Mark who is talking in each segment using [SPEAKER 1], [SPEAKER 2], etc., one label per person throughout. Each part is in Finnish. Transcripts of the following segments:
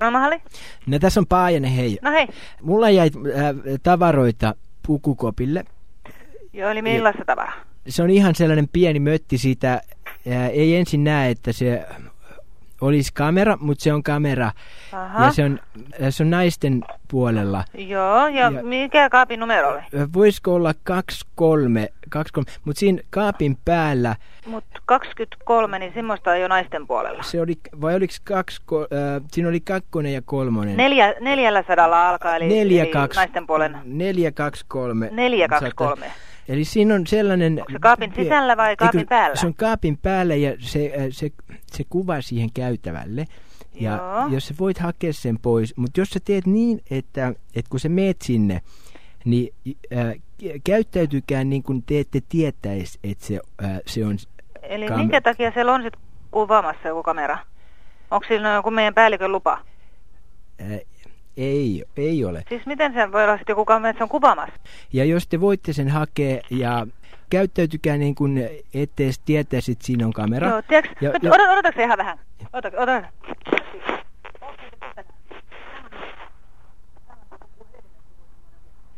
[SPEAKER 1] No Mahalli?
[SPEAKER 2] No tässä on Paajanen, hei.
[SPEAKER 1] No hei.
[SPEAKER 2] Mulla jäi äh, tavaroita pukukopille.
[SPEAKER 1] Joo, eli millaista tavaraa?
[SPEAKER 2] Se on ihan sellainen pieni mötti siitä. Äh, ei ensin näe, että se olisi kamera, mutta se on kamera.
[SPEAKER 1] Aha.
[SPEAKER 2] Ja se on, äh, se on naisten puolella.
[SPEAKER 1] Joo, ja,
[SPEAKER 2] Ja-
[SPEAKER 1] mikä kaapin numero oli?
[SPEAKER 2] Voisiko olla 23, 23 mutta siinä kaapin päällä
[SPEAKER 1] Mutta 23, niin semmoista ei ole naisten puolella.
[SPEAKER 2] se oli, vai oliko kaksi, äh, siinä oli kakkonen ja kolmonen.
[SPEAKER 1] Neljä, neljällä sadalla alkaa, eli,
[SPEAKER 2] neljä,
[SPEAKER 1] eli
[SPEAKER 2] kaksi,
[SPEAKER 1] naisten puolen.
[SPEAKER 2] Neljä, kaksi, kolme.
[SPEAKER 1] Neljä, kaksi, kolme.
[SPEAKER 2] Eli siinä on sellainen...
[SPEAKER 1] Onko se kaapin sisällä vai kaapin
[SPEAKER 2] Eikö-
[SPEAKER 1] päällä?
[SPEAKER 2] Se on kaapin päällä ja se, se, se kuva siihen käytävälle. Ja
[SPEAKER 1] Joo.
[SPEAKER 2] jos sä voit hakea sen pois, mutta jos sä teet niin, että, että kun sä meet sinne, niin äh, käyttäytykää niin kuin te ette tietäisi, että se, äh, se on...
[SPEAKER 1] Eli
[SPEAKER 2] Kam-
[SPEAKER 1] minkä takia siellä on sitten kuvaamassa joku kamera? Onko sillä joku meidän päällikön lupa?
[SPEAKER 2] Äh, ei, ei ole.
[SPEAKER 1] Siis miten se voi olla sitten joku kamera, että se on kuvaamassa?
[SPEAKER 2] Ja jos te voitte sen hakea ja käyttäytykää niin kuin ette edes tietäisi, että siinä on kamera.
[SPEAKER 1] Joo, tiedätkö,
[SPEAKER 2] Ja-
[SPEAKER 1] nyt,
[SPEAKER 2] ja-
[SPEAKER 1] odota, odotatko ihan vähän? Ota, ota.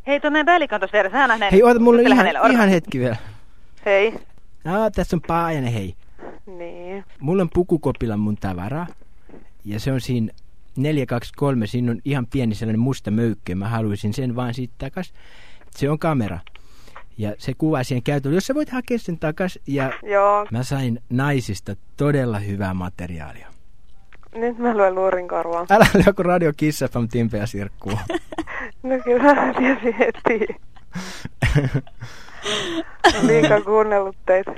[SPEAKER 1] Hei, tuo meidän päällikkö on tuossa vieressä. Hän nähnyt.
[SPEAKER 2] Hei, oota, mulla on
[SPEAKER 1] Juttele
[SPEAKER 2] ihan,
[SPEAKER 1] hänelle,
[SPEAKER 2] ihan hetki vielä.
[SPEAKER 1] Hei.
[SPEAKER 2] Ah, tässä on Paajanen, hei.
[SPEAKER 1] Niin.
[SPEAKER 2] Mulla on pukukopilla mun tavaraa. Ja se on siinä 423, siinä on ihan pieni sellainen musta möykkö. Mä haluaisin sen vaan siitä takas. Se on kamera. Ja se kuvaa siihen käytöllä. Jos sä voit hakea sen takas. Ja
[SPEAKER 3] Joo,
[SPEAKER 2] mä sain naisista todella hyvää materiaalia.
[SPEAKER 3] nyt mä luen luurin korvaan.
[SPEAKER 2] Älä joku Radio Kiss FM Timpeä Sirkkuu.
[SPEAKER 3] No kyllä mä tiesin heti. Liikaa kuunnellut teitä.